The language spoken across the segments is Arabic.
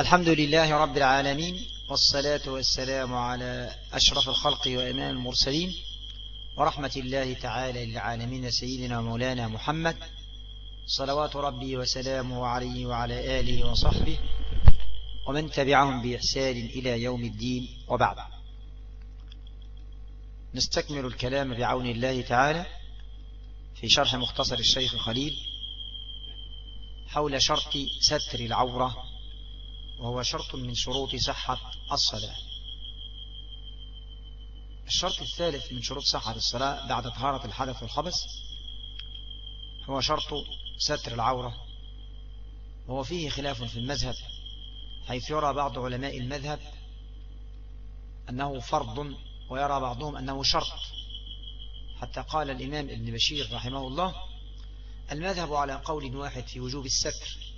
الحمد لله رب العالمين والصلاة والسلام على أشرف الخلق وإمام المرسلين ورحمة الله تعالى للعالمين سيدنا مولانا محمد صلوات ربي وسلامه عليه وعلى آله وصحبه ومن تبعهم بإحسان إلى يوم الدين وبعد. نستكمل الكلام بعون الله تعالى في شرح مختصر الشيخ خليل حول شرط ستر العورة وهو شرط من شروط صحة الصلاة. الشرط الثالث من شروط صحة الصلاة بعد طهارة الحدث والخبث هو شرط ستر العورة وهو فيه خلاف في المذهب حيث يرى بعض علماء المذهب أنه فرض ويرى بعضهم أنه شرط. حتى قال الإمام ابن بشير رحمه الله المذهب على قول واحد في وجوب الستر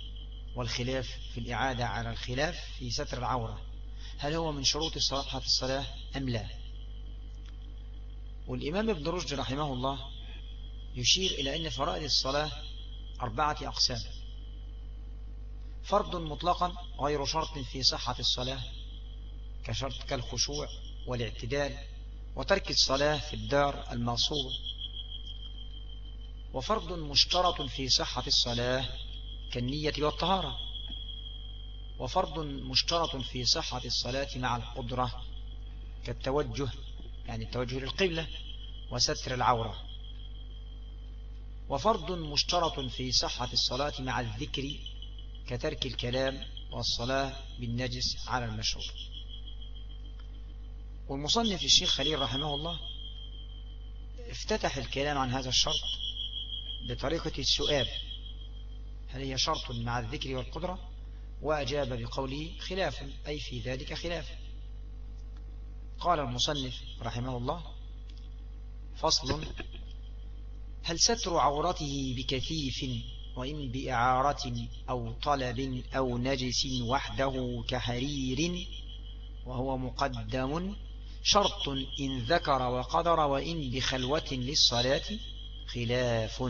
والخلاف في الإعادة على الخلاف في ستر العورة. هل هو من شروط صلاة الصلاة أم لا؟ والإمام ابن رشد رحمه الله يشير إلى أن فرائض الصلاة أربعة أقسام. فرض مطلقا غير شرط في صحة الصلاة كشرط كالخشوع والاعتدال وترك الصلاة في الدار المصوبة وفرض مشترط في صحة الصلاة كالنية والطهارة. وفرض مشترط في صحة الصلاة مع القدرة كالتوجه يعني التوجه للقبلة وستر العورة. وفرض مشترط في صحة الصلاة مع الذكر كترك الكلام والصلاة بالنجس على المشروب. والمصنف الشيخ خليل رحمه الله افتتح الكلام عن هذا الشرط بطريقة السؤال. هل هي شرط مع الذكر والقدرة؟ وأجاب بقوله خلاف أي في ذلك خلاف. قال المصنف رحمه الله فصل هل ستر عورته بكثيف وإن بإعارة أو طلب أو نجس وحده كحرير وهو مقدم شرط إن ذكر وقدر وإن بخلوة للصلاة؟ خلاف.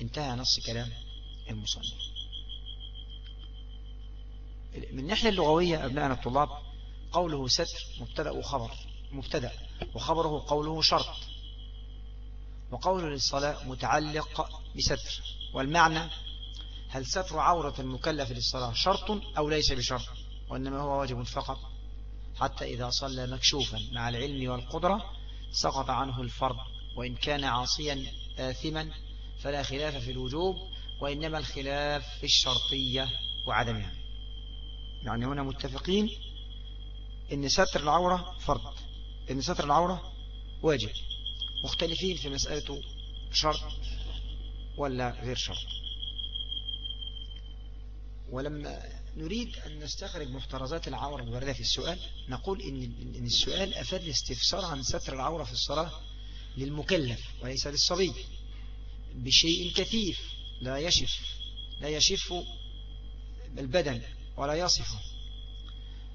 انتهى نص كلام المصنف من الناحية اللغوية أبناءنا الطلاب قوله ستر مبتدأ وخبر مبتدأ وخبره قوله شرط. وقوله للصلاة متعلق بستر. والمعنى هل ستر عورة المكلف للصلاة شرط أو ليس بشرط؟ وإنما هو واجب فقط. حتى إذا صلى مكشوفا مع العلم والقدرة سقط عنه الفرض. وإن كان عاصيا آثما فلا خلاف في الوجوب وإنما الخلاف في الشرطية وعدمها. يعني هنا متفقين إن ستر العورة فرض إن ستر العورة واجب. مختلفين في مسألة شرط ولا غير شرط. ولما نريد أن نستخرج محترزات العورة الواردة في السؤال نقول إن السؤال أفاد الاستفسار عن ستر العورة في الصلاة للمكلف وليس للصبي بشيء كثيف. لا يشف لا يشف البدن ولا يصفه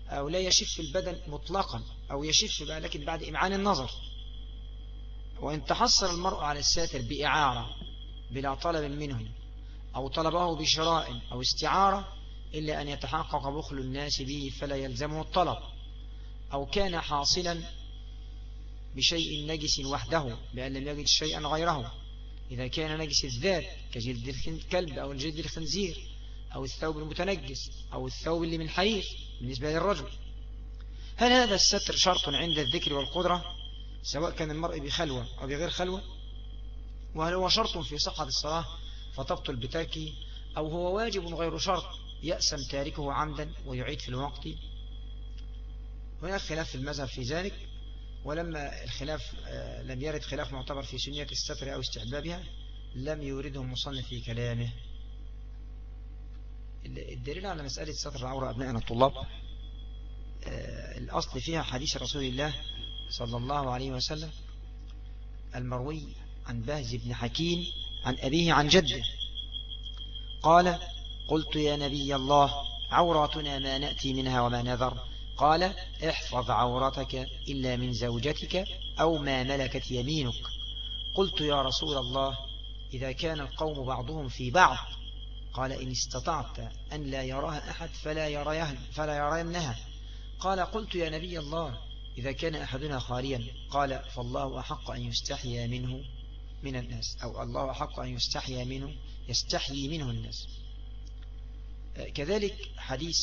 أو لا يشف البدن مطلقا أو يشف لكن بعد إمعان النظر. وإن تحصل المرء على الساتر بإعارة بلا طلب منه أو طلبه بشراء أو استعارة إلا أن يتحقق بخل الناس به فلا يلزمه الطلب. أو كان حاصلا بشيء نجس وحده بأن لم يجد شيئا غيره. إذا كان نجس الذات كجلد الكلب أو الجلد الخنزير أو الثوب المتنجس أو الثوب اللي من حرير بالنسبة للرجل. هل هذا الستر شرط عند الذكر والقدرة؟ سواء كان المرء بخلوة أو بغير خلوة؟ وهل هو شرط في صحة الصلاة فتبطل بتركه أو هو واجب غير شرط يأسم تاركه عمدا ويعيد في الوقت؟ هناك خلاف في المذهب في ذلك. ولما الخلاف آه، لم يرد خلاف معتبر في سنية الستر أو استحبابها لم يورده المصنف في كلامه. الدليل على مسألة ستر العورة أبنائنا الطلاب آه، الأصل فيها حديث رسول الله صلى الله عليه وسلم المروي عن بهز بن حكيم عن أبيه عن جده. قال قلت يا نبي الله عوراتنا ما نأتي منها وما نذر قال احفظ عورتك إلا من زوجتك أو ما ملكت يمينك. قلت يا رسول الله إذا كان القوم بعضهم في بعض. قال إن استطعت أن لا يراها أحد فلا يريها فلا يرينها. قال قلت يا نبي الله إذا كان أحدنا خاليا. قال فالله أحق أن يستحيا منه من الناس أو الله أحق أن يستحيا منه يستحيي منه الناس. كذلك حديث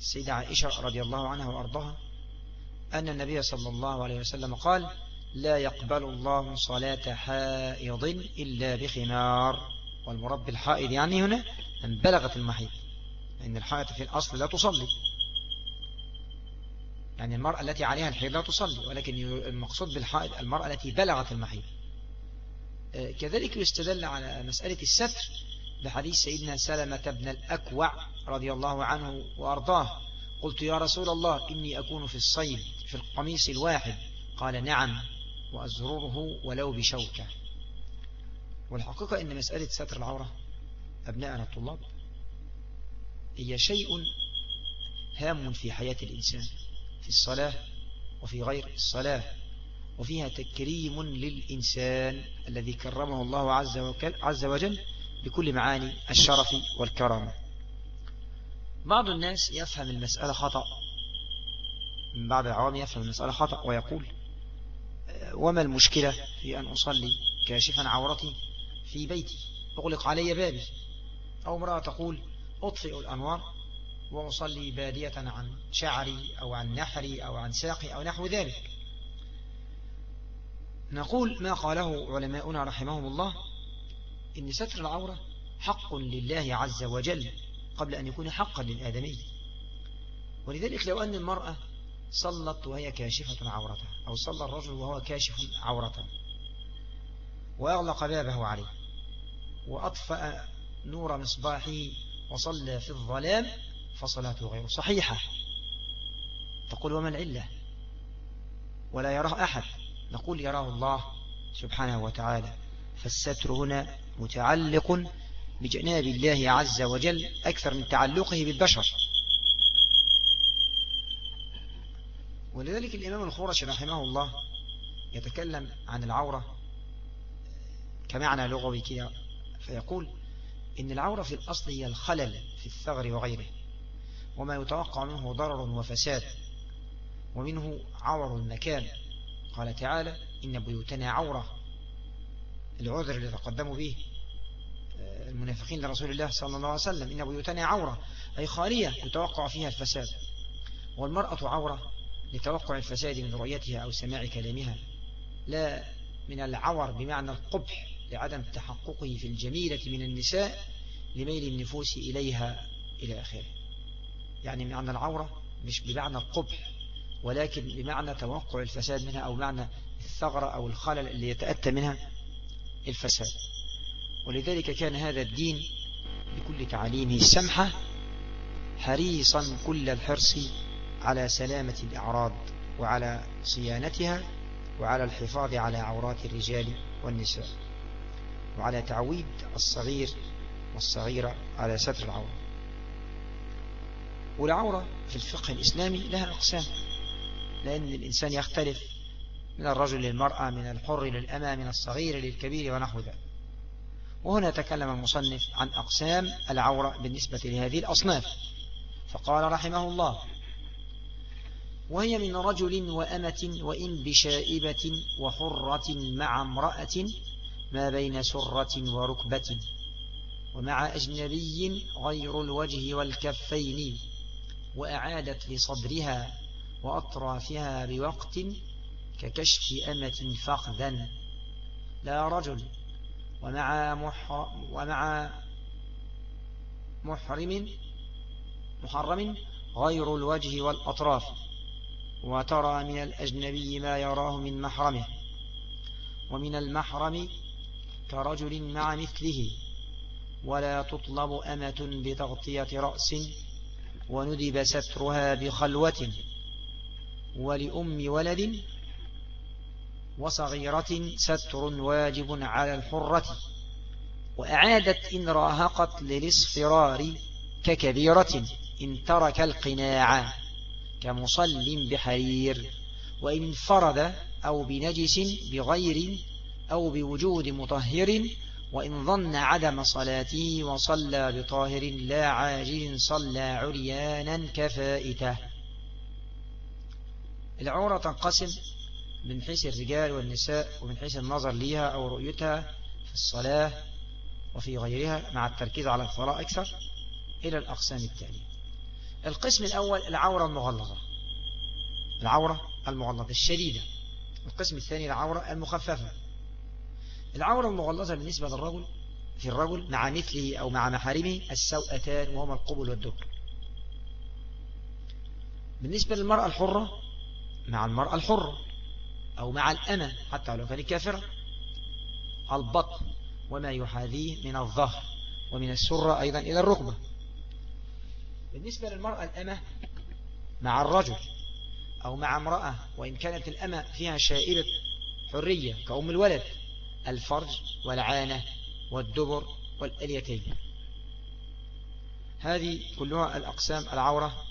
السيدة عائشة رضي الله عنها وأرضاها أن النبي صلى الله عليه وسلم قال لا يقبل الله صلاة حائض إلا بخمار. والمرب بالحائض يعني هنا أن بلغت المحيض لأن الحائض في الأصل لا تصلي. يعني المرأة التي عليها الحيض لا تصلي ولكن المقصود بالحائض المرأة التي بلغت المحيض. آه، كذلك يستدل على مسألة الستر. بحديث سيدنا سلمة بن الأكوع رضي الله عنه وأرضاه. قلت يا رسول الله إني أكون في الصيد في القميص الواحد. قال نعم وأزرره ولو بشوكة. والحقيقة أن مسألة ستر العورة أبناءنا الطلاب هي شيء هام في حياة الإنسان في الصلاة وفي غير الصلاة وفيها تكريم للإنسان الذي كرمه الله عز وجل بكل معاني الشرف والكرامة. بعض الناس يفهم المسألة خطأ. من بعض العوام يفهم المسألة خطأ ويقول وما المشكلة في أن أصلي كاشفا عورتي في بيتي؟ أغلق علي بابي. أو امرأة تقول أطفئ الأنوار وأصلي بادية عن شعري أو عن نحري أو عن ساقي أو نحو ذلك. نقول ما قاله علماؤنا رحمهم الله إن ستر العورة حق لله عز وجل قبل أن يكون حقا للآدمي. ولذلك لو أن المرأة صلت وهي كاشفة عورتها أو صلى الرجل وهو كاشف عورته وأغلق بابه عليه وأطفأ نور مصباحه وصلى في الظلام فصلاته غير صحيحة. تقول وما العلة؟ ولا يراه أحد. نقول يراه الله سبحانه وتعالى. فالستر هنا متعلق بجناب الله عز وجل أكثر من تعلقه بالبشر. ولذلك الإمام الخورش رحمه الله يتكلم عن العورة كمعنى لغوي كده فيقول إن العورة في الأصل هي الخلل في الثغر وغيره وما يتوقع منه ضرر وفساد ومنه عور المكان. قال تعالى إن بيوتنا عورة العذر اللي تقدموا به المنافقين لرسول الله صلى الله عليه وسلم إن بيوتنا عورة أي خالية يتوقع فيها الفساد. والمرأة عورة لتوقع الفساد من رؤيتها أو سماع كلامها. لا من العور بمعنى القبح لعدم تحققه في الجميلة من النساء لميل النفوس إليها إلى آخره. يعني معنى العورة مش بمعنى القبح ولكن بمعنى توقع الفساد منها أو معنى الثغرة أو الخلل اللي يتأتى منها الفساد. ولذلك كان هذا الدين بكل تعاليمه السمحة حريصا كل الحرص على سلامة الأعراض وعلى صيانتها وعلى الحفاظ على عورات الرجال والنساء وعلى تعويد الصغير والصغيرة على ستر العورة. والعورة في الفقه الإسلامي لها أقسام لأن الإنسان يختلف من الرجل للمرأة من الحر للأمة من الصغير للكبير ونحو ذلك. وهنا تكلم المصنف عن أقسام العورة بالنسبة لهذه الأصناف. فقال رحمه الله وهي من رجل وأمة وإن بشائبة وحرة مع امرأة ما بين سرة وركبة ومع أجنبي غير الوجه والكفين وأعادت لصدرها وأطرافها بوقت ككشف أمة فخذا. لا رجل ومع, ومع محرم محرم غير الوجه والأطراف وترى من الأجنبي ما يراه من محرمه ومن المحرم كرجل مع مثله ولا تطلب أمة بتغطية رأس وندب سترها بخلوة ولأم ولد وصغيرة ستر واجب على الحرة وأعادت إن راهقت للإصفرار ككبيرة إن ترك القناع كمصل بحرير وإن انفرد أو بنجس بغير أو بوجود مطهر وإن ظن عدم صلاته وصلى بطاهر لا عاجل صلى عريانا كفائته. العورة تنقسم من حيث الرجال والنساء ومن حيث النظر ليها أو رؤيتها في الصلاة وفي غيرها مع التركيز على الصلاة أكثر إلى الأقسام التالية. القسم الأول العورة المغلظة. العورة المغلظة الشديدة. القسم الثاني العورة المخففة. العورة المغلظة بالنسبة للرجل في الرجل مع مثله أو مع محارمه السوءتان وهما القبل والدبر. بالنسبة للمرأة الحرة مع المرأة الحرة. أو مع الأمة حتى لو كانت كافرة البطن وما يحاذيه من الظهر ومن السرة أيضا إلى الركبة. بالنسبة للمرأة الأمة مع الرجل أو مع امرأة وإن كانت الأمة فيها شائلة حرية كأم الولد الفرج والعانة والدبر والأليتين. هذه كلها الأقسام العورة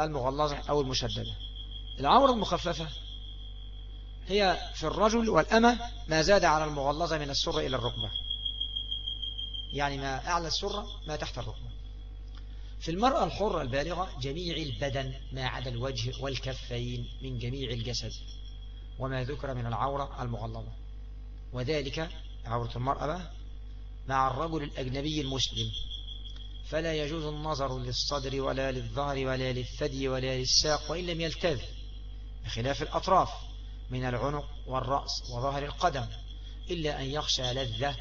المغلظة أو المشددة. العورة المخففة هي في الرجل والأمة ما زاد على المغلظة من السرة إلى الركبة. يعني ما أعلى السرة ما تحت الركبة. في المرأة الحرة البالغة جميع البدن ما عدا الوجه والكفين من جميع الجسد وما ذكر من العورة المغلظة. وذلك عورة المرأة مع الرجل الأجنبي المسلم. فلا يجوز النظر للصدر ولا للظهر ولا للثدي ولا للساق وإن لم يلتذ. بخلاف الأطراف من العنق والرأس وظهر القدم إلا أن يخشى لذة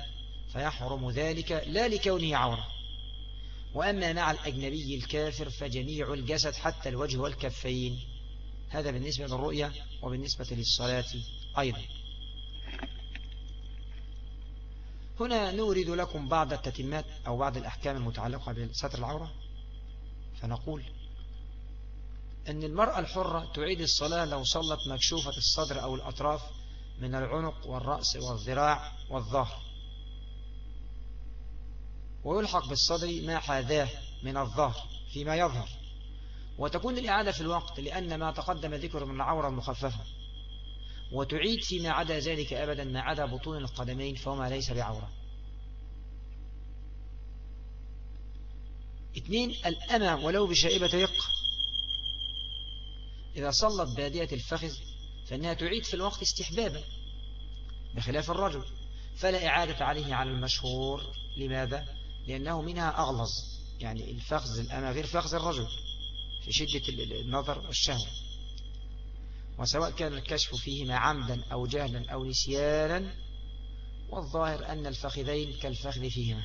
فيحرم ذلك لا لكونه عورة. وأما مع الأجنبي الكافر فجميع الجسد حتى الوجه والكفين. هذا بالنسبة للرؤية وبالنسبة للصلاة أيضا. هنا نورد لكم بعض التتمات أو بعض الأحكام المتعلقة بستر العورة. فنقول أن المرأة الحرة تعيد الصلاة لو صلت مكشوفة الصدر أو الأطراف من العنق والرأس والذراع والظهر. ويلحق بالصدر ما حاذاه من الظهر فيما يظهر. وتكون الإعادة في الوقت لأن ما تقدم ذكر من العورة المخففة. وتعيد فيما عدا ذلك أبدا ما عدا بطون القدمين فهما ليس بعورة. اثنين الأمى ولو بشائبة يق إذا صلت بادية الفخذ فإنها تعيد في الوقت استحبابا بخلاف الرجل. فلا إعادة عليه على المشهور. لماذا؟ لأنه منها أغلظ. يعني الفخذ الأمى غير فخذ الرجل في شدة النظر والشهوة. وسواء كان الكشف فيهما عمدا أو جهلا أو نسيانا والظاهر أن الفخذين كالفخذ فيهما.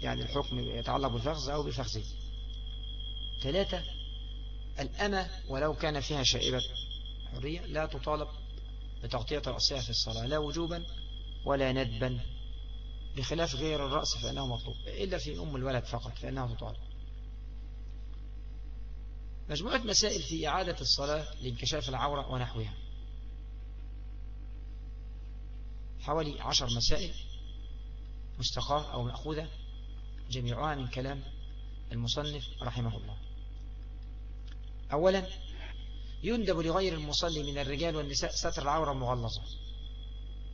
يعني الحكم يتعلق بالفخذ أو بالفخذين ثلاثة الأمة ولو كان فيها شائبة حرية لا تطالب بتغطية رأسها في الصلاة لا وجوبا ولا ندبا بخلاف غير الرأس فإنه مطلوب إلا في أم الولد فقط فإنها تطالب. مجموعة مسائل في إعادة الصلاة لانكشاف العورة ونحوها. حوالي عشر مسائل مستقاة أو مأخوذة جميعها من كلام المصنف رحمه الله. أولا يندب لغير المصلي من الرجال والنساء ستر العورة المغلظة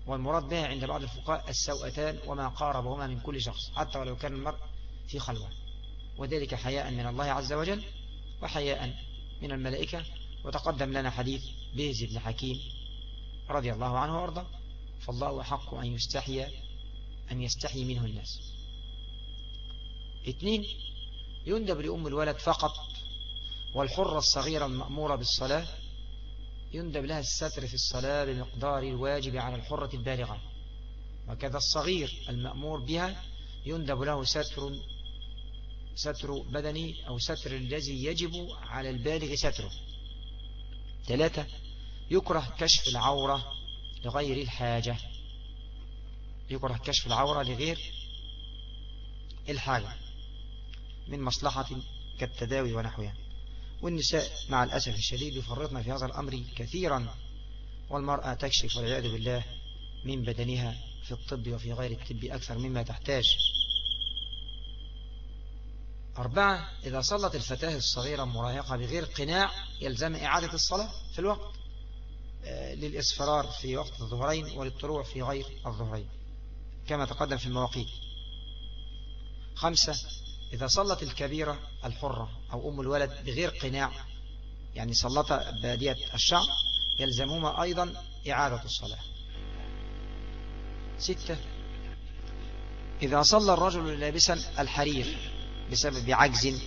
والمراد بها عند بعض الفقهاء السوءتان وما قاربهما من كل شخص حتى ولو كان المرء في خلوة. وذلك حياء من الله عز وجل وحياء من الملائكة. وتقدم لنا حديث بيز بن حكيم رضي الله عنه وارضى فالله حق أن يستحي أن يستحي منه الناس. اثنين يندب لأم الولد فقط والحرة الصغيرة المأمورة بالصلاة يندب لها الستر في الصلاة بمقدار الواجب على الحرة البالغة. وكذا الصغير المأمور بها يندب له ستر ستر بدني أو ستر الذي يجب على البالغ ستره. ثلاثة يكره كشف العورة لغير الحاجة. يكره كشف العورة لغير الحاجة من مصلحة كالتداوي ونحوها. والنساء مع الأسف الشديد يفرطن في هذا الأمر كثيرا والمرأة تكشف والعياذ بالله من بدنها في الطب وفي غير الطب أكثر مما تحتاج. أربعة إذا صلت الفتاة الصغيرة مراهقة بغير قناع يلزم إعادة الصلاة في الوقت آه، للإصفرار في وقت الظهرين وللطلوع في غير الظهرين كما تقدم في المواقيت. خمسة إذا صلت الكبيرة الحرة أو أم الولد بغير قناع يعني صلت بادية الشعب يلزمهما أيضا إعادة الصلاة. ستة إذا صلى الرجل لابسا الحرير بسبب عجز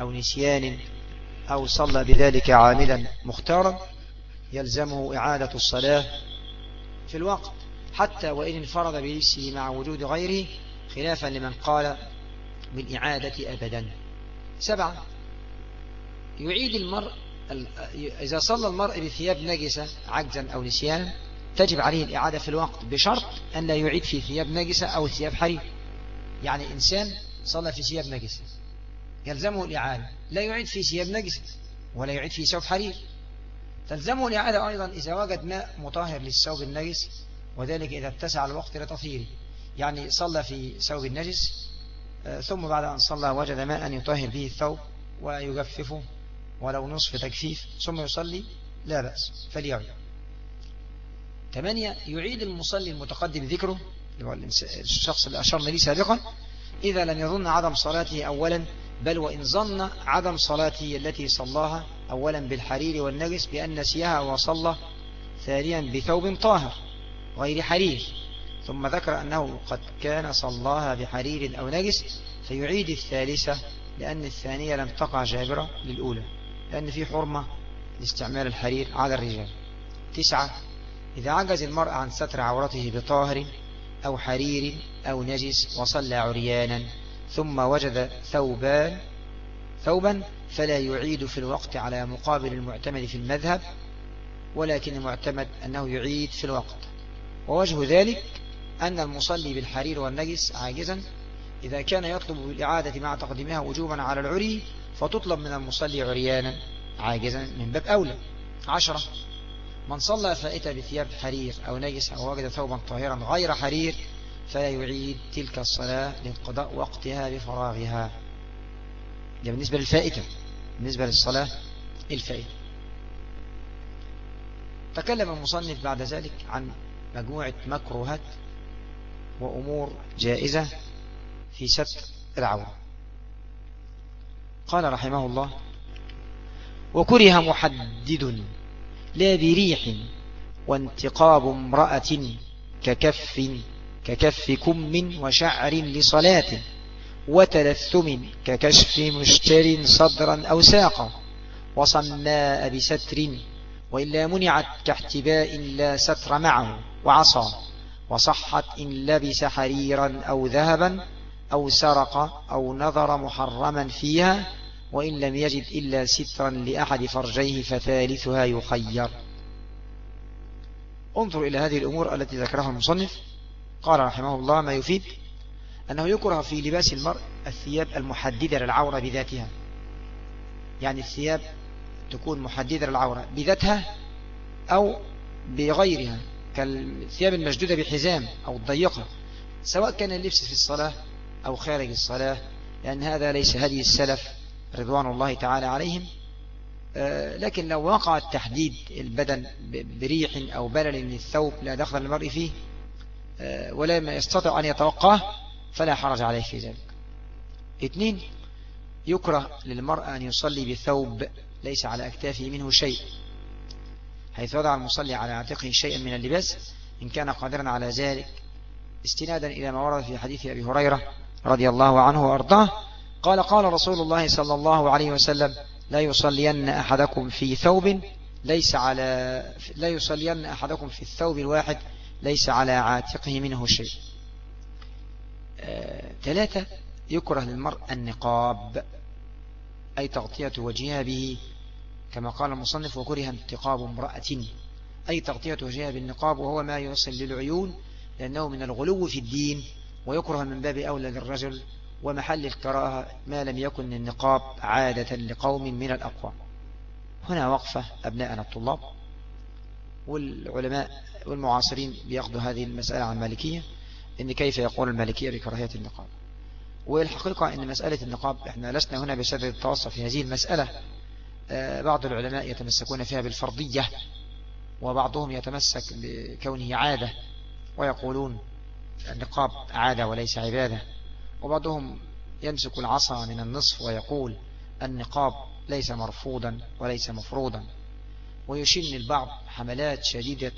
أو نسيان أو صلى بذلك عاملا مختارا يلزمه إعادة الصلاة في الوقت حتى وإن انفرد بلبسه مع وجود غيره خلافا لمن قال بالإعادة أبدا. سبعة. يعيد المرء إذا صلى المرء بثياب نجسة عجزا أو نسيانا تجب عليه الإعادة في الوقت بشرط أن لا يعيد في ثياب نجسة أو ثياب حرير. يعني إنسان صلى في ثياب نجسة يلزمه الإعادة. لا يعيد في ثياب نجسة ولا يعيد في ثوب حرير. تلزمه الإعادة أيضا إذا وجد ماء مطهر للثوب النجس وذلك إذا اتسع الوقت لتطهيره. يعني صلى في ثوب النجس ثم بعد أن صلى وجد ماء يطهر به الثوب ويجففه ولو نصف تجفيف ثم يصلي لا بأس فليعد. ثمانية يعيد المصلي المتقدم ذكره الشخص اللي أشرنا لي سابقا إذا لم يظن عدم صلاته أولا بل وإن ظن عدم صلاته التي صلاها أولا بالحرير والنجس بأن نسيها وصلى ثانيا بثوب طاهر غير حرير. ثم ذكر أنه قد كان صلاها بحرير أو نجس فيعيد الثالثة لأن الثانية لم تقع جابرة للأولى لأن في حرمة لاستعمال الحرير على الرجال. تسعة إذا عجز المرء عن ستر عورته بطاهر أو حرير أو نجس وصلى عريانا ثم وجد ثوبان ثوبا فلا يعيد في الوقت على مقابل المعتمد في المذهب ولكن المعتمد أنه يعيد في الوقت. ووجه ذلك أن المصلي بالحرير والنجس عاجزا. إذا كان يطلب بالإعادة مع تقديمها وجوبا على العري فتطلب من المصلي عريانا عاجزا من باب أولى. عشرة من صلى فائتة بثياب حرير أو نجس أو وجد ثوبا طاهرا غير حرير فلا يعيد تلك الصلاة لانقضاء وقتها بفراغها. ده بالنسبة للفائتة. بالنسبة للصلاة الفائتة. تكلم المصنف بعد ذلك عن مجموعة مكروهات وأمور جائزة في ستر العورة. قال رحمه الله وكره محدد لا بريح وانتقاب امرأة ككف ككف كم وشعر لصلاة وتلثم ككشف مشتر صدرا أو ساقا وصماء بستر وإلا منعت كاحتباء لا ستر معه وعصى. وصحت إن لبس حريرا أو ذهبا أو سرق أو نظر محرما فيها وإن لم يجد إلا سترا لأحد فرجيه فثالثها يخير. انظر إلى هذه الأمور التي ذكرها المصنف. قال رحمه الله ما يفيد أنه يكره في لباس المرء الثياب المحددة للعورة بذاتها. يعني الثياب تكون محددة للعورة بذاتها أو بغيرها. كالثياب المشدودة بحزام أو الضيقة سواء كان اللبس في الصلاة أو خارج الصلاة لأن هذا ليس هدي السلف رضوان الله تعالى عليهم. آه، لكن لو وقع التحديد البدن بريح أو بلل من الثوب لا دخل المرء فيه آه، ولا يستطيع أن يتوقاه فلا حرج عليه في ذلك. اثنين يكره للمرأة أن يصلي بثوب ليس على أكتافه منه شيء. حيث وضع المصلي على عاتقه شيئا من اللباس إن كان قادرا على ذلك. استنادا إلى ما ورد في حديث أبي هريرة رضي الله عنه وأرضاه قال قال رسول الله صلى الله عليه وسلم لا يصلين أحدكم في ثوب ليس على لا يصلين أحدكم في الثوب الواحد ليس على عاتقه منه شيء. آه، ثلاثة يكره للمرء النقاب أي تغطية وجهها به كما قال المصنف وكره انتقاب امرأة أي تغطية وجهها بالنقاب وهو ما يوصل للعيون لأنه من الغلو في الدين ويكره من باب أولى للرجل ومحل الكراهة ما لم يكن النقاب عادة لقوم من الأقوام. هنا وقفة أبناءنا الطلاب والعلماء والمعاصرين بيأخذوا هذه المسألة عن المالكية إن كيف يقول المالكية بكراهية النقاب؟ والحقيقة أن مسألة النقاب إحنا لسنا هنا بسبب التوصف في هذه المسألة بعض العلماء يتمسكون فيها بالفرضية وبعضهم يتمسك بكونه عادة ويقولون النقاب عادة وليس عبادة. وبعضهم يمسك العصا من النصف ويقول النقاب ليس مرفوضا وليس مفروضا. ويشن البعض حملات شديدة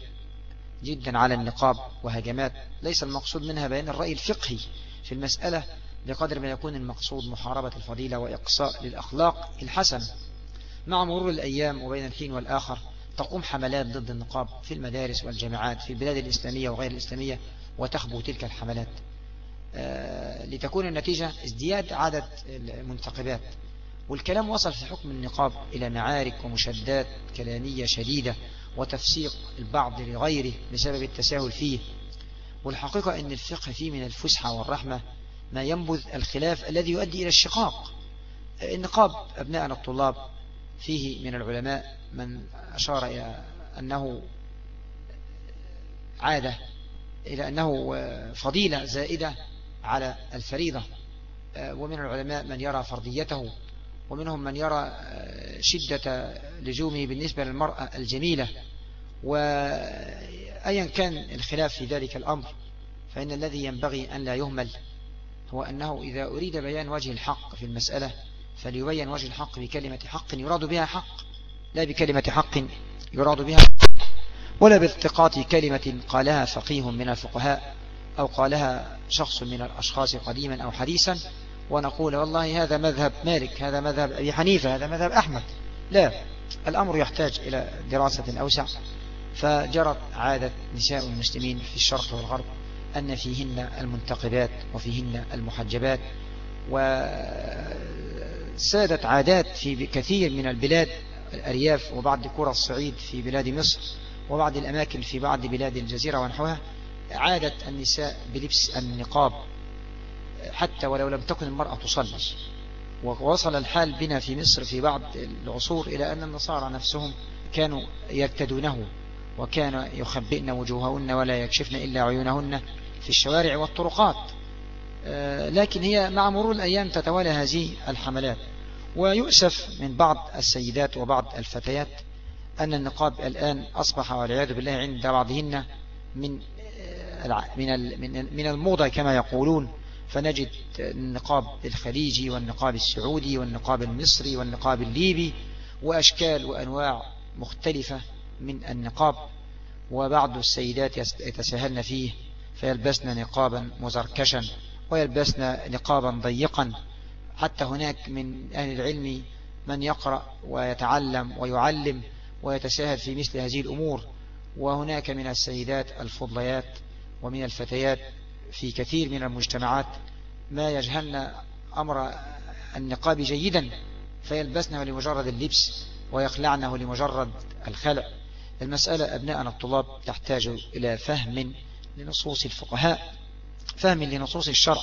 جدا على النقاب وهجمات ليس المقصود منها بيان الرأي الفقهي في المسألة بقدر ما يكون المقصود محاربة الفضيلة وإقصاء للأخلاق الحسنة مع مرور الأيام وبين الحين والآخر تقوم حملات ضد النقاب في المدارس والجامعات في البلاد الإسلامية وغير الإسلامية وتخبو تلك الحملات. آه، لتكون النتيجة ازدياد عدد المنتقبات والكلام وصل في حكم النقاب إلى معارك ومشدات كلامية شديدة وتفسيق البعض لغيره بسبب التساهل فيه. والحقيقة أن الفقه فيه من الفسحة والرحمة ما ينبذ الخلاف الذي يؤدي إلى الشقاق. النقاب أبناءنا الطلاب فيه من العلماء من أشار إلى أنه عادة إلى أنه فضيلة زائدة على الفريضة. ومن العلماء من يرى فرضيته ومنهم من يرى شدة لزومه بالنسبة للمرأة الجميلة. وأيا كان الخلاف في ذلك الأمر فإن الذي ينبغي أن لا يهمل هو أنه إذا أريد بيان وجه الحق في المسألة فليبين وجه الحق بكلمة حق يراد بها حق لا بكلمة حق يراد بها ولا بالتقاط كلمة قالها فقيه من الفقهاء أو قالها شخص من الأشخاص قديما أو حديثا ونقول والله هذا مذهب مالك هذا مذهب أبي حنيفة هذا مذهب أحمد. لا الأمر يحتاج إلى دراسة أوسع. فجرت عادة نساء المسلمين في الشرق والغرب أن فيهن المنتقبات وفيهن المحجبات وسادت عادات في كثير من البلاد الأرياف وبعض قرى الصعيد في بلاد مصر وبعض الأماكن في بعض بلاد الجزيرة ونحوها عادت النساء بلبس النقاب حتى ولو لم تكن المرأة تصلي. ووصل الحال بنا في مصر في بعض العصور إلى أن النصارى نفسهم كانوا يرتدونه وكان يخبئن وجوههن ولا يكشفن إلا عيونهن في الشوارع والطرقات. آه، لكن هي مع مرور الأيام تتوالى هذه الحملات. ويؤسف من بعض السيدات وبعض الفتيات أن النقاب الآن أصبح والعياذ بالله عند بعضهن من آه، من من الموضة كما يقولون. فنجد النقاب الخليجي والنقاب السعودي والنقاب المصري والنقاب الليبي وأشكال وأنواع مختلفة من النقاب. وبعض السيدات يتساهلن فيه فيلبسن نقابا مزركشا ويلبسن نقابا ضيقا. حتى هناك من أهل العلم من يقرأ ويتعلم ويعلم ويتساهل في مثل هذه الأمور وهناك من السيدات الفضليات ومن الفتيات في كثير من المجتمعات ما يجهلن أمر النقاب جيدا فيلبسنه لمجرد اللبس ويخلعنه لمجرد الخلع. المسألة أبناءنا الطلاب تحتاج إلى فهم لنصوص الفقهاء فهم لنصوص الشرع.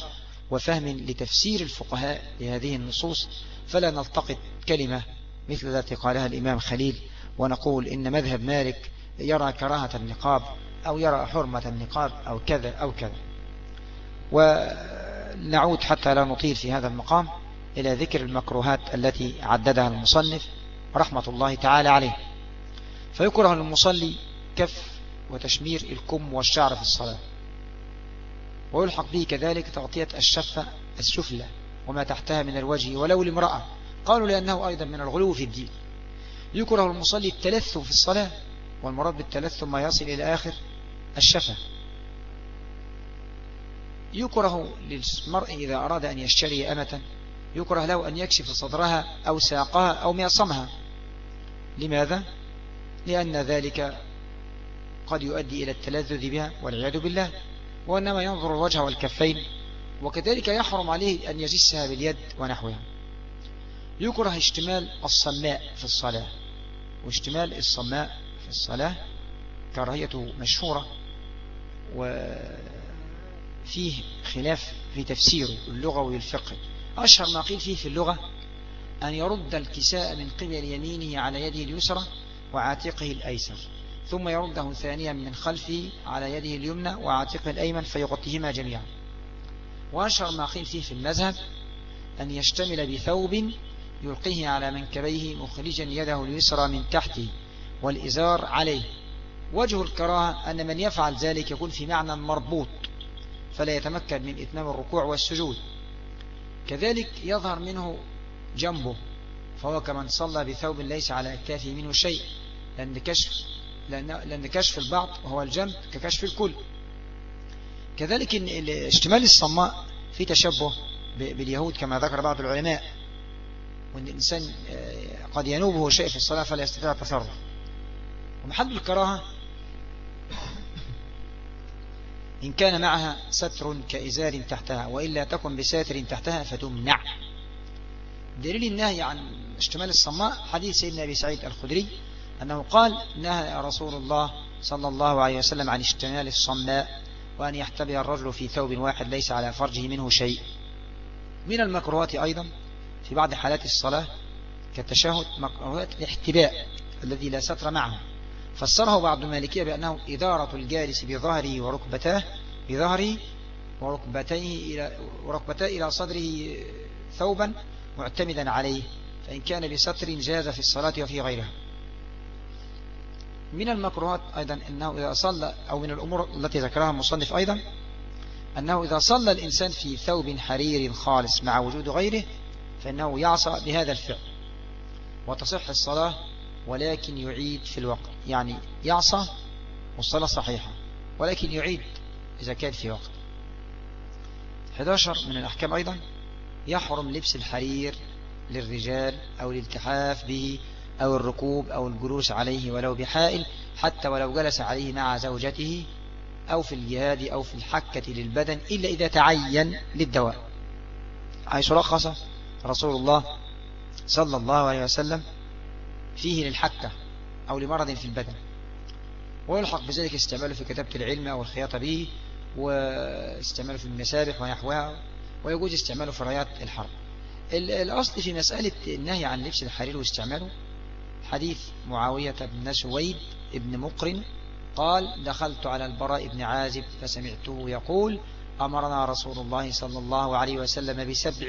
وفهم لتفسير الفقهاء لهذه النصوص فلا نلتقط كلمة مثل التي قالها الإمام خليل ونقول إن مذهب مالك يرى كراهة النقاب أو يرى حرمة النقاب أو كذا أو كذا. ونعود حتى لا نطيل في هذا المقام إلى ذكر المكروهات التي عددها المصنف رحمة الله تعالى عليه. فيكره المصلي كف وتشمير الكم والشعر في الصلاة. ويلحق به كذلك تغطية الشفة السفلى وما تحتها من الوجه ولو لامرأة. قالوا لأنه أيضا من الغلو في الدين. يكره المصلي التلثم في الصلاة والمراد بالتلثم ما يصل إلى آخر الشفة. يكره للمرء إذا أراد أن يشتري أمة يكره له أن يكشف صدرها أو ساقها أو معصمها. لماذا؟ لأن ذلك قد يؤدي إلى التلذذ بها والعياذ بالله. وإنما ينظر الوجه والكفين وكذلك يحرم عليه أن يجسها باليد ونحوها. يكره اشتمال الصماء في الصلاة واشتمال الصماء في الصلاة كراهيته مشهورة وفيه خلاف في تفسيره اللغوي الفقهي أشهر ما قيل فيه في اللغة أن يرد الكساء من قبل يمينه على يده اليسرى وعاتقه الأيسر. ثم يرده ثانيا من خلفه على يده اليمنى وعاتقه الأيمن فيغطيهما جميعا. وأشهر ما قيل فيه في المذهب أن يشتمل بثوب يلقيه على منكبيه مخرجا يده اليسرى من تحته والإزار عليه. وجه الكراهة أن من يفعل ذلك يكون في معنى مربوط فلا يتمكن من إتمام الركوع والسجود. كذلك يظهر منه جنبه فهو كمن صلى بثوب ليس على أكتافه منه شيء لأن كشف, لأن, لأن كشف البعض وهو الجنب ككشف الكل. كذلك إن اشتمال الصماء في تشبه باليهود كما ذكر بعض العلماء. وأن الإنسان آه، قد ينوبه شيء في الصلاة فلا يستطيع التصرف. ومحل الكراهة إن كان معها ستر كإزار تحتها وإلا تكن بساتر تحتها فتمنع. دليل النهي عن اشتمال الصماء حديث سيدنا أبي سعيد الخدري أنه قال نهى رسول الله صلى الله عليه وسلم عن اشتمال الصماء وأن يحتبي الرجل في ثوب واحد ليس على فرجه منه شيء. من المكروهات أيضا في بعض حالات الصلاة كالتشهد مكروهات الاحتباء الذي لا ستر معه. فسره بعض المالكية بأنه إدارة الجالس بظهره وركبتاه بظهره وركبتيه إلى, وركبتاه إلى صدره ثوبا معتمدا عليه فإن كان بستر جاز في الصلاة وفي غيرها. من المكروهات أيضا أنه إذا صلى أو من الأمور التي ذكرها المصنف أيضا أنه إذا صلى الإنسان في ثوب حرير خالص مع وجود غيره فإنه يعصى بهذا الفعل وتصح الصلاة ولكن يعيد في الوقت يعني يعصى والصلاة صحيحة ولكن يعيد إذا كان في وقت. 11 من الأحكام أيضا يحرم لبس الحرير للرجال أو الالتحاف به أو الركوب أو الجلوس عليه ولو بحائل حتى ولو جلس عليه مع زوجته أو في الجهاد أو في الحكة للبدن إلا إذا تعين للدواء. حيث رخص رسول الله صلى الله عليه وسلم فيه للحكة أو لمرض في البدن. ويلحق بذلك استعماله في كتابة العلم أو الخياطة به واستعماله في المسابح ونحوها ويجوز استعماله في رايات الحرب. الأصل في مسألة النهي عن لبس الحرير واستعماله حديث معاوية بن سويد ابن مقرن قال دخلت على البراء بن عازب فسمعته يقول أمرنا رسول الله صلى الله عليه وسلم بسبع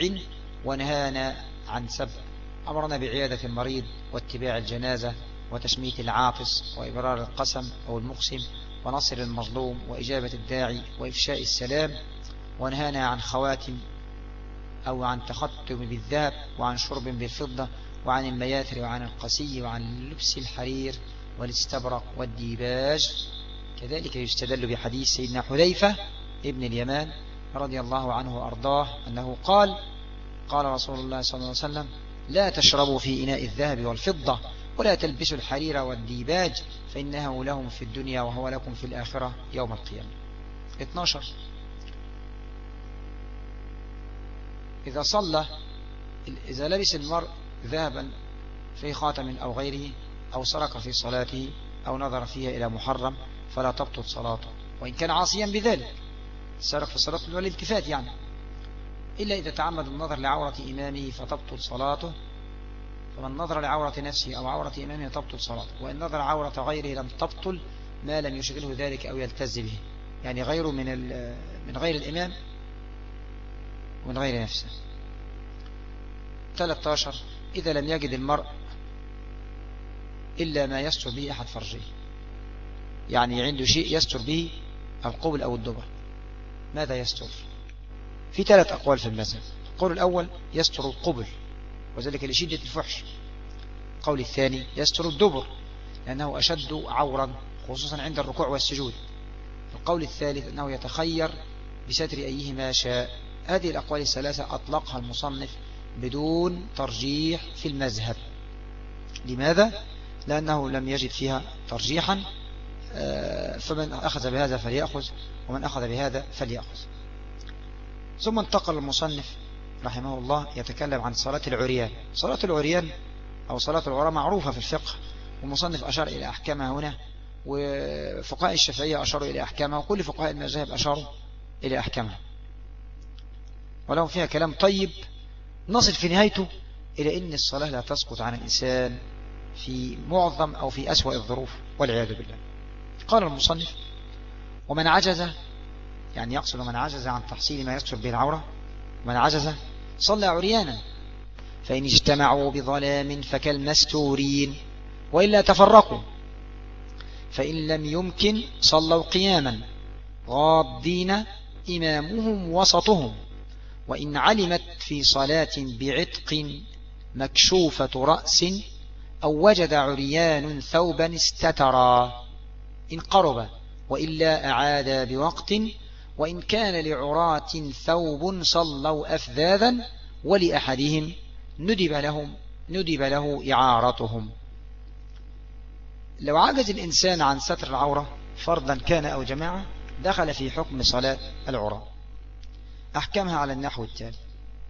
ونهانا عن سبع. أمرنا بعيادة المريض واتباع الجنازة وتشميت العاطس وإبرار القسم أو المقسم ونصر المظلوم وإجابة الداعي وإفشاء السلام. ونهانا عن خواتم أو عن تختم بالذهب وعن شرب بالفضة وعن المياثر وعن القسي وعن لبس الحرير والاستبرق والديباج. كذلك يستدل بحديث سيدنا حذيفة ابن اليمان رضي الله عنه وأرضاه أنه قال قال رسول الله صلى الله عليه وسلم لا تشربوا في إناء الذهب والفضة ولا تلبسوا الحرير والديباج فإنه لهم في الدنيا وهو لكم في الآخرة يوم القيامة. 12 إذا صلى إذا لبس المرء ذهبا في خاتم أو غيره أو سرق في صلاته أو نظر فيها إلى محرم فلا تبطل صلاته. وإن كان عاصيا بذلك سرق في صلاته والالتفات يعني. إلا إذا تعمد النظر لعورة إمامه فتبطل صلاته. فمن نظر لعورة نفسه أو عورة إمامه تبطل صلاته. وإن نظر عورة غيره لم تبطل ما لم يشغله ذلك أو يلتز به. يعني غيره من من غير الإمام ومن غير نفسه. 13 إذا لم يجد المرء إلا ما يستر به أحد فرجه. يعني عنده شيء يستر به القبل أو الدبر. ماذا يستر؟ في ثلاث أقوال في المذهب. القول الأول يستر القبل وذلك لشدة الفحش. القول الثاني يستر الدبر لأنه أشد عورا خصوصا عند الركوع والسجود. القول الثالث أنه يتخير بستر أيهما شاء. هذه الأقوال الثلاثة أطلقها المصنف بدون ترجيح في المذهب. لماذا؟ لأنه لم يجد فيها ترجيحا آه، فمن أخذ بهذا فليأخذ ومن أخذ بهذا فليأخذ. ثم انتقل المصنف رحمه الله يتكلم عن صلاة العريان. صلاة العريان أو صلاة العراء معروفة في الفقه والمصنف أشار إلى أحكامها هنا وفقهاء الشافعية أشاروا إلى أحكامها وكل فقهاء المذاهب أشاروا إلى أحكامها. ولو فيها كلام طيب نصل في نهايته إلى أن الصلاة لا تسقط عن الإنسان في معظم أو في أسوأ الظروف والعياذ بالله. قال المصنف ومن عجز يعني يقصد من عجز عن تحصيل ما يستر به العورة ومن عجز صلى عريانا فإن اجتمعوا بظلام فكالمستورين وإلا تفرقوا فإن لم يمكن صلوا قياما غاضين إمامهم وسطهم وإن علمت في صلاة بعتق مكشوفة رأس أو وجد عريان ثوبا استترا. إن قرب وإلا أعاد بوقت وإن كان لعراة ثوب صلوا أفذاذا ولأحدهم ندب لهم ندب له إعارتهم. لو عجز الإنسان عن ستر العورة فرضا كان أو جماعة دخل في حكم صلاة العراة. أحكمها على النحو التالي.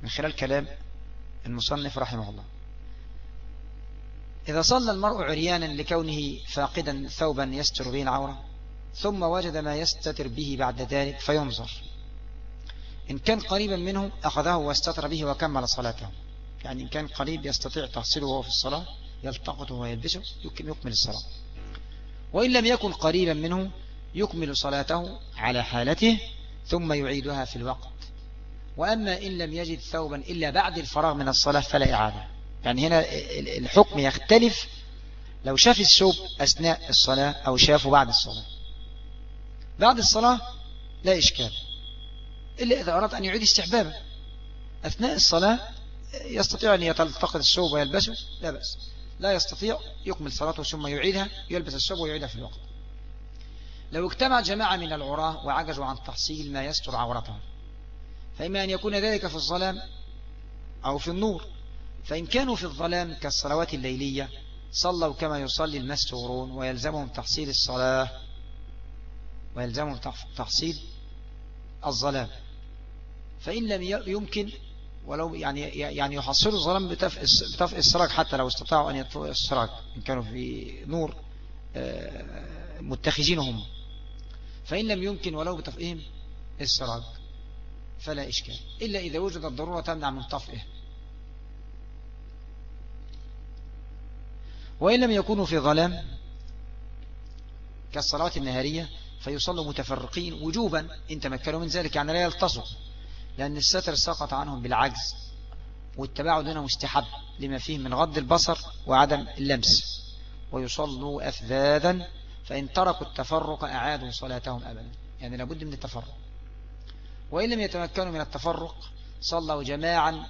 من خلال كلام المصنف رحمه الله. إذا صلى المرء عريانا لكونه فاقدا ثوبا يستر به العورة ثم وجد ما يستتر به بعد ذلك فينظر. إن كان قريبا منه أخذه واستتر به وكمل صلاته. يعني إن كان قريب يستطيع تحصيله وهو في الصلاة يلتقطه ويلبسه يكمل الصلاة. وإن لم يكن قريبا منه يكمل صلاته على حالته ثم يعيدها في الوقت. وأما إن لم يجد ثوبا إلا بعد الفراغ من الصلاة فلا إعادة. يعني هنا الحكم يختلف لو شاف الثوب أثناء الصلاة أو شافه بعد الصلاة. بعد الصلاة لا إشكال. إلا إذا أراد أن يعيد استحبابه. أثناء الصلاة يستطيع أن يتلتقط الثوب ويلبسه. لا بأس. لا يستطيع. يكمل صلاته ثم يعيدها. يلبس الثوب ويعيدها في الوقت. لو اجتمع جماعة من العراة وعجزوا عن تحصيل ما يستر عورتهم. فإما أن يكون ذلك في الظلام أو في النور فإن كانوا في الظلام كالصلوات الليلية صلوا كما يصلي المستورون ويلزمهم تحصيل الصلاة ويلزمهم تحصيل الظلام. فإن لم يمكن ولو يعني يعني يحصلوا الظلام بتفء السراج حتى لو استطاعوا أن يطفئوا السراج إن كانوا في نور آه، متخذينهم. فإن لم يمكن ولو بتفئهم السراج فلا إشكال. إلا إذا وجدت ضرورة تمنع من طفئه. وإن لم يكونوا في ظلام كالصلاة النهارية فيصلوا متفرقين وجوبا إن تمكنوا من ذلك يعني لا يلتصوا لأن الستر سقط عنهم بالعجز والتباعد هنا مستحب لما فيه من غض البصر وعدم اللمس. ويصلوا أفذاذا فإن تركوا التفرق أعادوا صلاتهم أبدا. يعني لابد من التفرق. وإن لم يتمكنوا من التفرق صلوا جماعا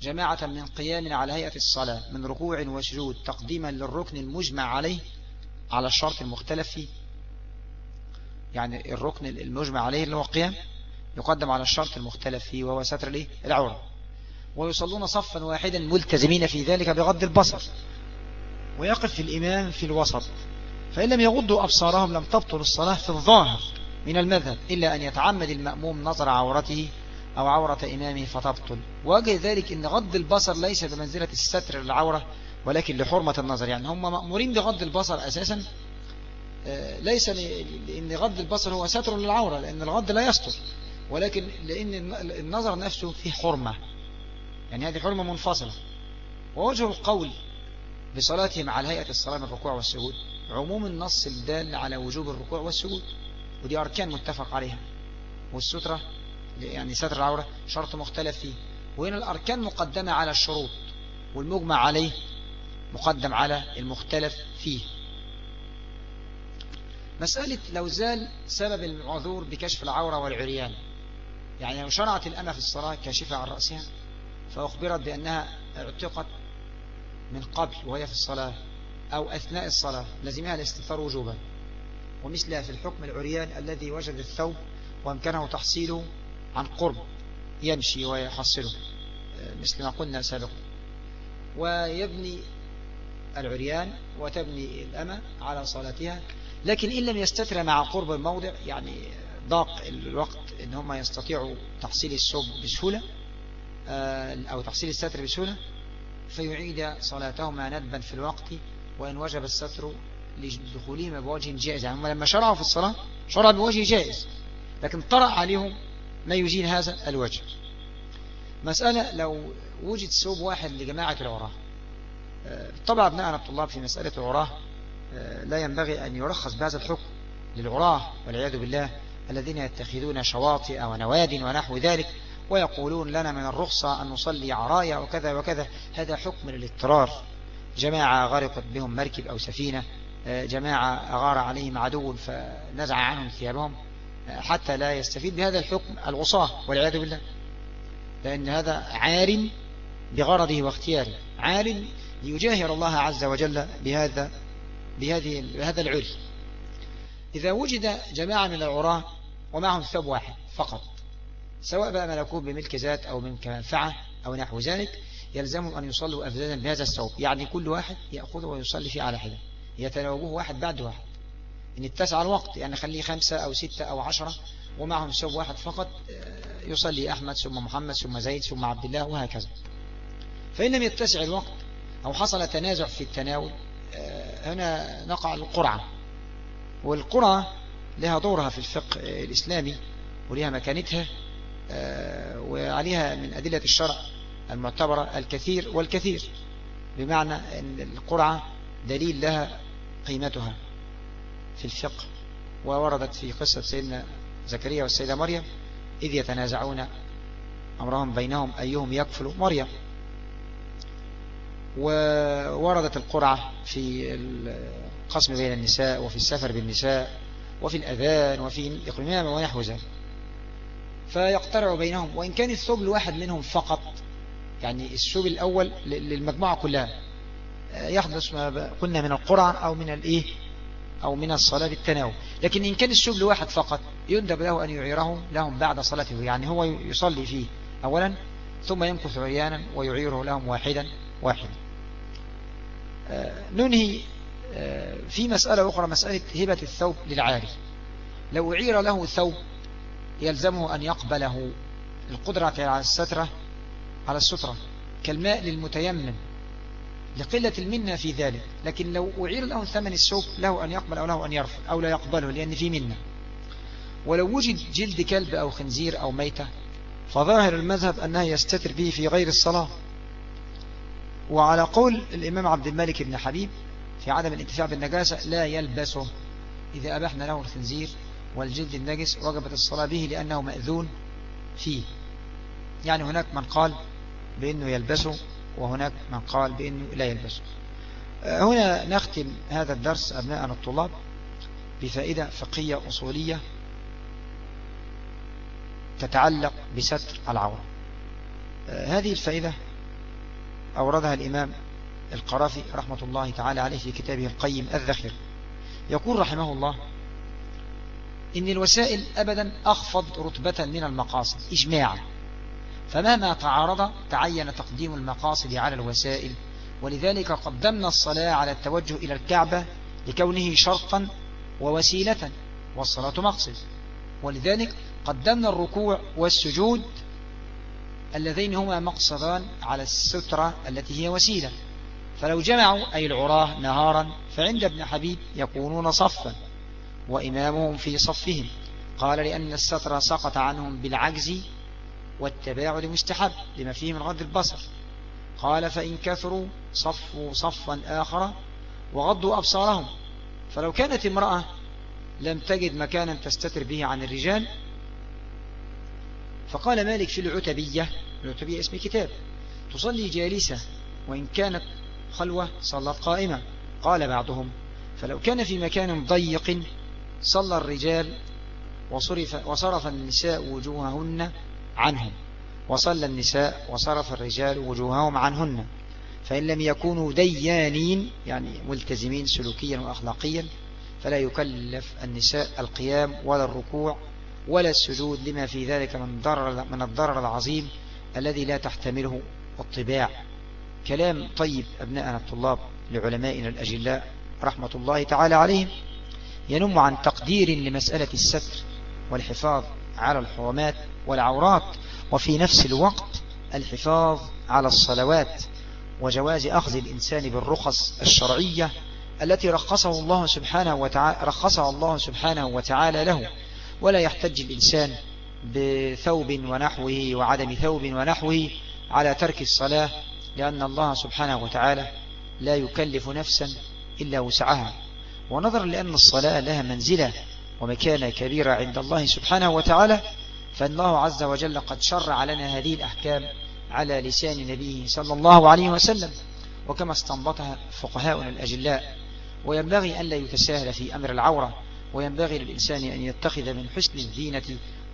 جماعة من قيام على هيئة الصلاة من ركوع وسجود تقديما للركن المجمع عليه على الشرط المختلف فيه يعني الركن المجمع عليه اللي هو قيام يقدم على الشرط المختلف فيه وهو ستر الايه العورة. ويصلون صفا واحدا ملتزمين في ذلك بغض البصر. ويقف الإمام في الوسط. فإن لم يغضوا أبصارهم لم تبطل الصلاة في الظاهر. من المذهب إلا أن يتعمد المأموم نظر عورته أو عورة إمامه فتبطل. وجه ذلك أن غض البصر ليس بمنزلة الستر للعورة ولكن لحرمة النظر. يعني هم مأمورين بغض البصر أساسا آه، ليس لأن غض البصر هو ستر للعورة لأن الغض لا يستر. ولكن لأن النظر نفسه فيه حرمة. يعني هذه حرمة منفصلة. ووجه القول بصلاتهم على هيئة الصلاة من الركوع والسجود عموم النص الدال على وجوب الركوع والسجود. ودي أركان متفق عليها. والسترة يعني ستر العورة شرط مختلف فيه. وهنا الأركان مقدمة على الشروط والمجمع عليه مقدم على المختلف فيه. مسألة لو زال سبب المعذور بكشف العورة والعريان. يعني لو شرعت الأمة في الصلاة كاشفة عن رأسها فأخبرت بأنها اعتقت من قبل وهي في الصلاة أو أثناء الصلاة لزمها الاستثار وجوبا. ومثلها في الحكم العريان الذي وجد الثوب وامكنه تحصيله عن قرب يمشي ويحصله مثل ما قلنا سابقا. ويبني العريان وتبني الأمة على صلاتها لكن إن لم يستتر مع قرب الموضع يعني ضاق الوقت إن هم يستطيعوا تحصيل الصوب بسهولة آه، أو تحصيل الستر بسهولة فيعيد صلاتهما ندبا في الوقت وإن وجب الستر لدخولهما بوجه جائز يعني هم لما شرعوا في الصلاة شرعوا بوجه جائز. لكن طرأ عليهم ما يزيل هذا الوجه. مسألة لو وجد ثوب واحد لجماعة العراة آه، طبعا ابنائنا الطلاب في مسألة العراة آه، لا ينبغي أن يرخص بهذا الحكم للعراة والعياذ بالله الذين يتخذون شواطئ ونواد ونحو ذلك ويقولون لنا من الرخصة أن نصلي عرايا وكذا وكذا. هذا حكم للاضطرار. جماعة غرقت بهم مركب أو سفينة. جماعة أغار عليهم عدو فنزع عنهم ثيابهم حتى لا يستفيد بهذا الحكم العصاة والعياذ بالله. لأن هذا عار بغرضه واختياره عار ليجاهر الله عز وجل بهذا بهذه بهذا العري. إذا وجد جماعة من العراة ومعهم ثوب واحد فقط سواء بقى ملكوه بملك ذات أو ملك منفعة أو نحو ذلك يلزمهم أن يصلوا أفزادا بهذا الثوب. يعني كل واحد يأخذه ويصلي فيه على حدة يتناوبوه واحد بعد واحد. إن اتسع الوقت يعني خليه خمسة أو ستة أو عشرة ومعهم ثوب واحد فقط آه، يصلي أحمد ثم محمد ثم زيد ثم عبد الله وهكذا. فإن لم يتسع الوقت أو حصل تنازع في التناول آه، هنا نقع القرعة. والقرعة لها دورها في الفقه الإسلامي ولها مكانتها آه، وعليها من أدلة الشرع المعتبرة الكثير والكثير بمعنى أن القرعة دليل لها قيمتها في الفقه ووردت في قصة سيدنا زكريا والسيدة مريم إذ يتنازعون أمرهم بينهم أيهم يكفل مريم. ووردت القرعة في القسم بين النساء وفي السفر بالنساء وفي الأذان وفي الإقليمام ونحو ذلك فيقترع بينهم وإن كان الثوب لواحد منهم فقط يعني الثوب الأول للمجموعة كلها يحدث ما قلنا من القرعة أو من الإيه أو من الصلاة بالتناول لكن إن كان الثوب لواحد فقط يندب له أن يعيره لهم بعد صلاته. يعني هو يصلي فيه أولا ثم يمكث عيانا ويعيره لهم واحدا واحدا. ننهي آه، في مسألة أخرى مسألة هبة الثوب للعاري. لو أعير له ثوب يلزمه أن يقبله. القدرة على السترة على السترة. كالماء للمتيمم. لقلة المنة في ذلك. لكن لو أعير له ثمن الثوب له أن يقبل أو له أن يرفض أو لا يقبله لأن في منة. ولو وجد جلد كلب أو خنزير أو ميتة فظاهر المذهب أنها يستتر به في غير الصلاة. وعلى قول الإمام عبد الملك بن حبيب في عدم الانتفاع بالنجاسة لا يلبسه. إذا أبحنا له الخنزير والجلد النجس وجبت الصلاة به لأنه مأذون فيه. يعني هناك من قال بأنه يلبسه وهناك من قال بأنه لا يلبسه هنا نختم هذا الدرس أبناءنا الطلاب بفائدة فقهية أصولية تتعلق بستر العورة. هذه الفائدة أوردها الإمام القرافي رحمة الله تعالى عليه في كتابه القيم الذخير. يقول رحمه الله إن الوسائل أبدا أخفض رتبة من المقاصد إجماعا. فمهما تعارض تعين تقديم المقاصد على الوسائل ولذلك قدمنا الصلاة على التوجه إلى الكعبة لكونه شرطا ووسيلة والصلاة مقصد. ولذلك قدمنا الركوع والسجود اللذين هما مقصدان على السترة التي هي وسيلة. فلو جمعوا أي العراه نهارا فعند ابن حبيب يكونون صفا وإمامهم في صفهم. قال لأن الستر سقط عنهم بالعجز والتباعد مستحب لما فيه من غض البصر. قال فإن كثروا صفوا صفا آخر وغضوا أبصارهم. فلو كانت امرأة لم تجد مكانا تستتر به عن الرجال فقال مالك في العتبية العتبية اسم كتاب تصلي جالسة وإن كانت خلوة صلت قائمة. قال بعضهم فلو كان في مكان ضيق صلى الرجال وصرف, وصرف النساء وجوههن عنهم. وصلى النساء وصرف الرجال وجوههم عنهن. فإن لم يكونوا ديانين يعني ملتزمين سلوكيا وأخلاقيا فلا يكلف النساء القيام ولا الركوع ولا السجود لما في ذلك من, ضرر من الضرر العظيم الذي لا تحتمله الطباع. كلام طيب أبناءنا الطلاب لعلمائنا الأجلاء رحمة الله تعالى عليهم. ينم عن تقدير لمسألة الستر والحفاظ على الحرمات والعورات وفي نفس الوقت الحفاظ على الصلوات وجواز أخذ الإنسان بالرخص الشرعية التي رخصه الله سبحانه وتعالى رخصها الله سبحانه وتعالى له. ولا يحتج الإنسان بثوب ونحوه وعدم ثوب ونحوه على ترك الصلاة لأن الله سبحانه وتعالى لا يكلف نفسا إلا وسعها. ونظرا لأن الصلاة لها منزلة ومكانة كبيرة عند الله سبحانه وتعالى فالله عز وجل قد شرع لنا هذه الأحكام على لسان نبيه صلى الله عليه وسلم. وكما استنبطها فقهاؤنا الأجلاء وينبغي أن لا يتساهل في أمر العورة وينبغي للإنسان أن يتخذ من حسن الزينة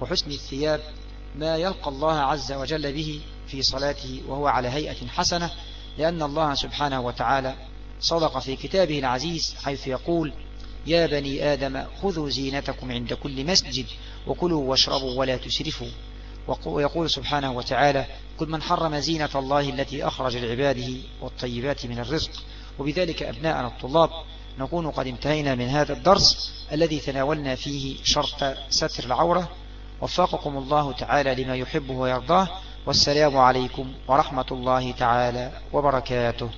وحسن الثياب ما يلقى الله عز وجل به في صلاته وهو على هيئة حسنة لأن الله سبحانه وتعالى صدق في كتابه العزيز حيث يقول يا بني آدم خذوا زينتكم عند كل مسجد وكلوا واشربوا ولا تسرفوا. ويقول سبحانه وتعالى كل من حرم زينة الله التي أخرج لعباده والطيبات من الرزق وبذلك أبناءنا الطلاب نكون قد انتهينا من هذا الدرس الذي تناولنا فيه شرط ستر العورة. وفقكم الله تعالى لما يحبه ويرضاه. والسلام عليكم ورحمة الله تعالى وبركاته.